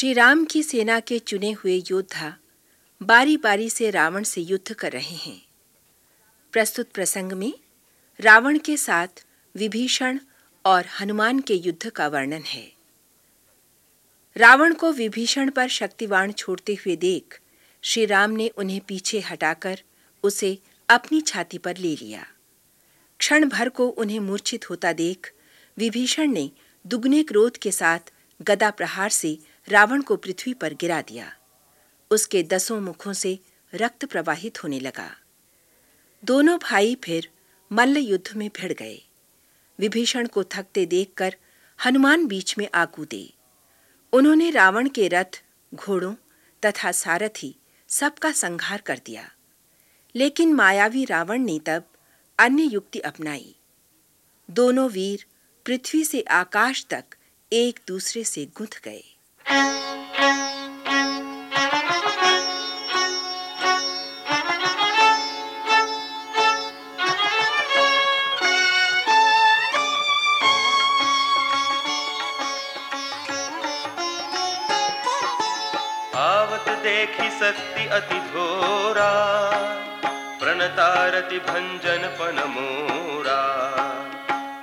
श्री राम की सेना के चुने हुए योद्धा बारी बारी से रावण से युद्ध कर रहे हैं। प्रस्तुत प्रसंग में रावण के साथ विभीषण और हनुमान के युद्ध का वर्णन है। रावण को विभीषण पर शक्तिवाण छोड़ते हुए देख श्री राम ने उन्हें पीछे हटाकर उसे अपनी छाती पर ले लिया। क्षण भर को उन्हें मूर्छित होता देख विभीषण ने दुगने क्रोध के साथ गदा प्रहार से रावण को पृथ्वी पर गिरा दिया। उसके दसों मुखों से रक्त प्रवाहित होने लगा। दोनों भाई फिर मल्ल युद्ध में भिड़ गए। विभीषण को थकते देखकर हनुमान बीच में आ कूदे उन्होंने रावण के रथ, घोड़ों तथा सारथी सबका संहार कर दिया। लेकिन मायावी रावण ने तब अन्य युक्ति अपनाई। दोनों वीर पृथ्वी से आकाश तक एक दूसरे से गुंथ गए। देखी शक्ति अति घोरा प्रणतारति भंजन पन मोरा।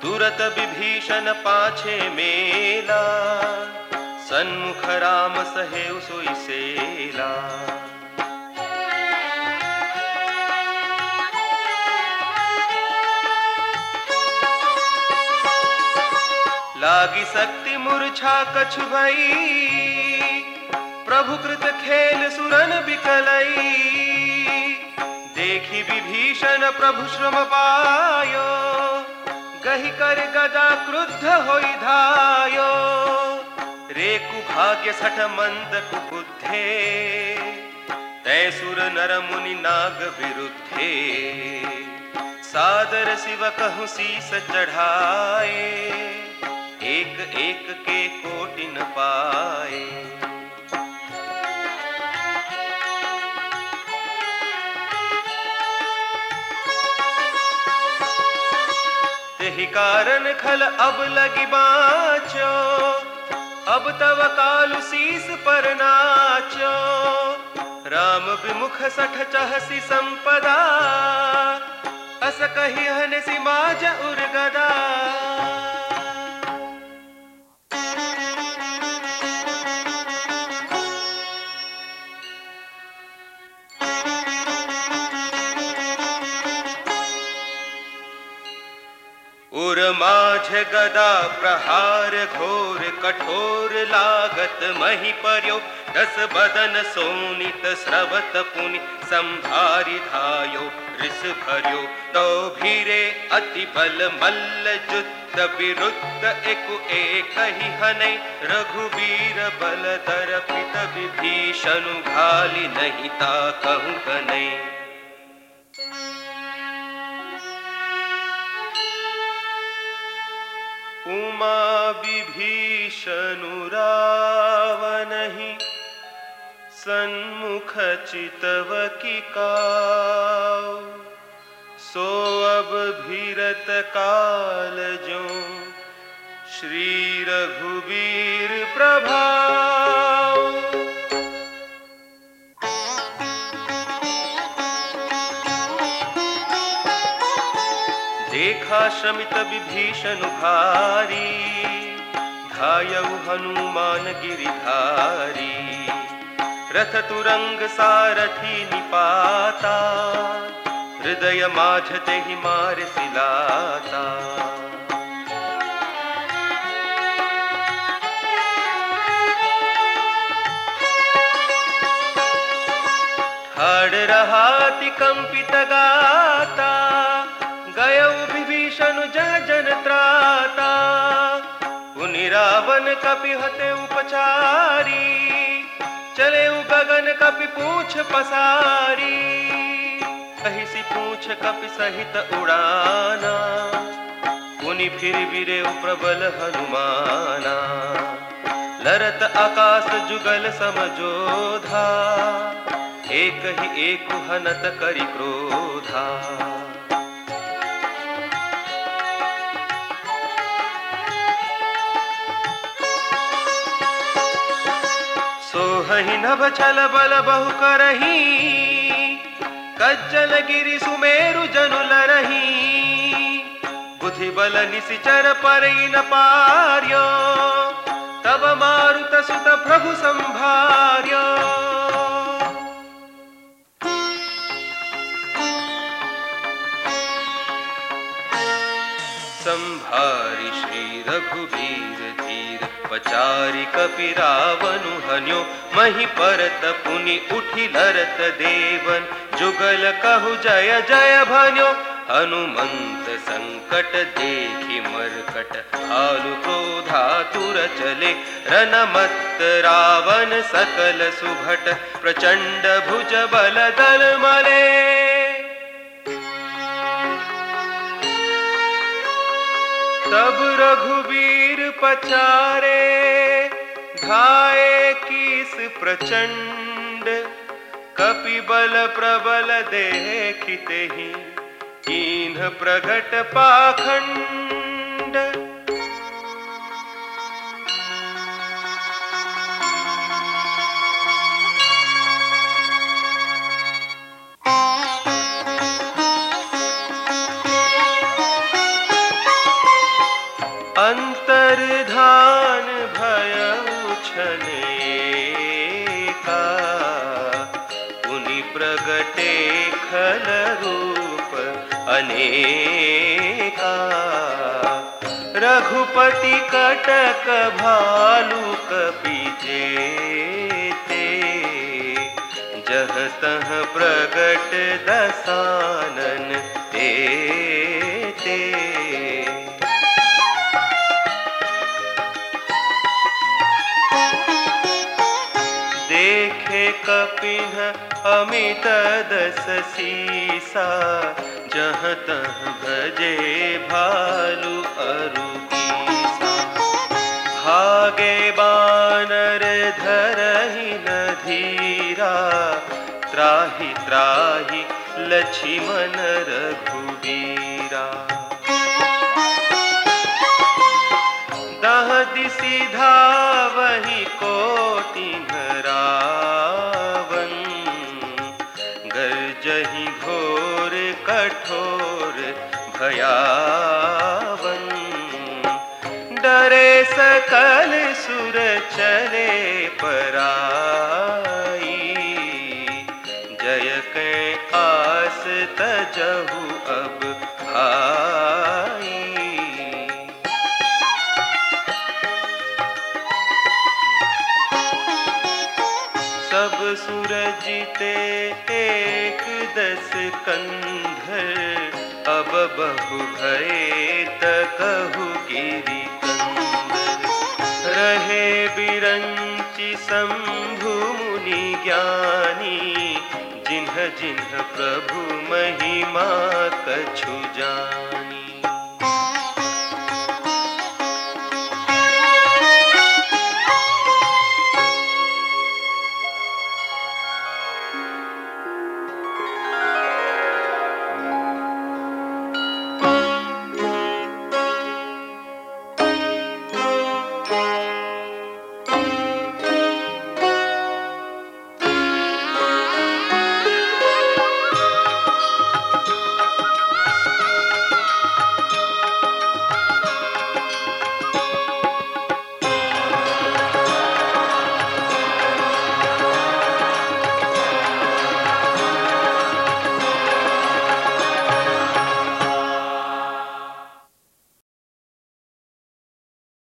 तुरत विभीषण पाछे मेला सन्मुख राम सहे सोई लागी शक्ति मूर्छा कछु भई, प्रभु कृत खेल सुरन बिकलई। देखी विभीषण प्रभु श्रम पायो, गही कर गदा क्रुद्ध होई धायो। रेकु भाग्य सठ मंद कुबुद्धे तय सुर नर मुनि नाग विरुद्धे। सादर शिव कहु शीस चढ़ाए, एक एक के कोटि न पाए। कारण खल अब लगी बाचो अब तव कालु शीस पर नाचो। राम विमुख सठ चहसी संपदा। अस कही हन सिमाज उर्गदा माझ गदा प्रहार घोर कठोर लागत मही पर्यो। दस बदन सोनित स्रवत पुनि संभारी धायो, रिस भर्यो। तो भीरे अति बल मल्ल जुद्ध विरुद्ध एकु एक ही हनै। रघुवीर बल दर पित विभीषणु घाली नहीं ता कहूँ कनै उमा विभीषणु रावणहि सन्मुख चितव की काव सो अब भीरत काल जो श्री रघुवीर प्रभाव देखा श्रमित विभीषण भारी, धायऊ हनुमान गिरिधारी। रथ तुरंग सारथी निपाता, हृदय माझते ही मार सिलाता। हड़ रहाति कंपित गाता रावण कपि हते उपचारी, चले गगन कपि पूछ पसारी। कही सी पूछ कपि सहित उड़ाना पुनि फिर बिरे प्रबल हनुमाना। लरत आकाश जुगल समझोधा, एक ही एक हनत करि क्रोधा। सोहहि नभ छल बल बहु करही। कज्जल गिरि सुमेरु जनु लरही बुद्धि बल निसिचर पर न पार्यो। तब मारुत सुत प्रभु संभार्यो। रघुवीर धीर पचारि कपि रावनु हन्यो, मही परत पुनि उठि लरत देवन। जुगल कहु जय जय भन्यो हनुमंत संकट देखि मरकट आलु क्रोधातुर चले, रनमत्त रावण सकल सुभट प्रचंड भुज बल दल मले। तब रघुवीर पचारे धाये किस प्रचंड। कपि बल प्रबल देखिते ही कीन्ह प्रगट पाखंड। अनेका रघुपति कटक भालू कपिजे जह तह प्रगट दसानन ते, ते। देखे कपिन अमित दस सीसा। जह तह भजे भालू अरु भागे बानर धरहि न धीरा त्राहि त्राहि लक्ष्मण रघुबीरा भयावन डरे सकल सुर चले पराई। जय के आस तजहु अब भाई। सब सूरजिते एक दस कंधर। अब बहु भय तकहु गिरी रहे बिरंचि शंभु मुनि ज्ञानी, जिन्ह जिन्ह प्रभु महिमा कछु जानी।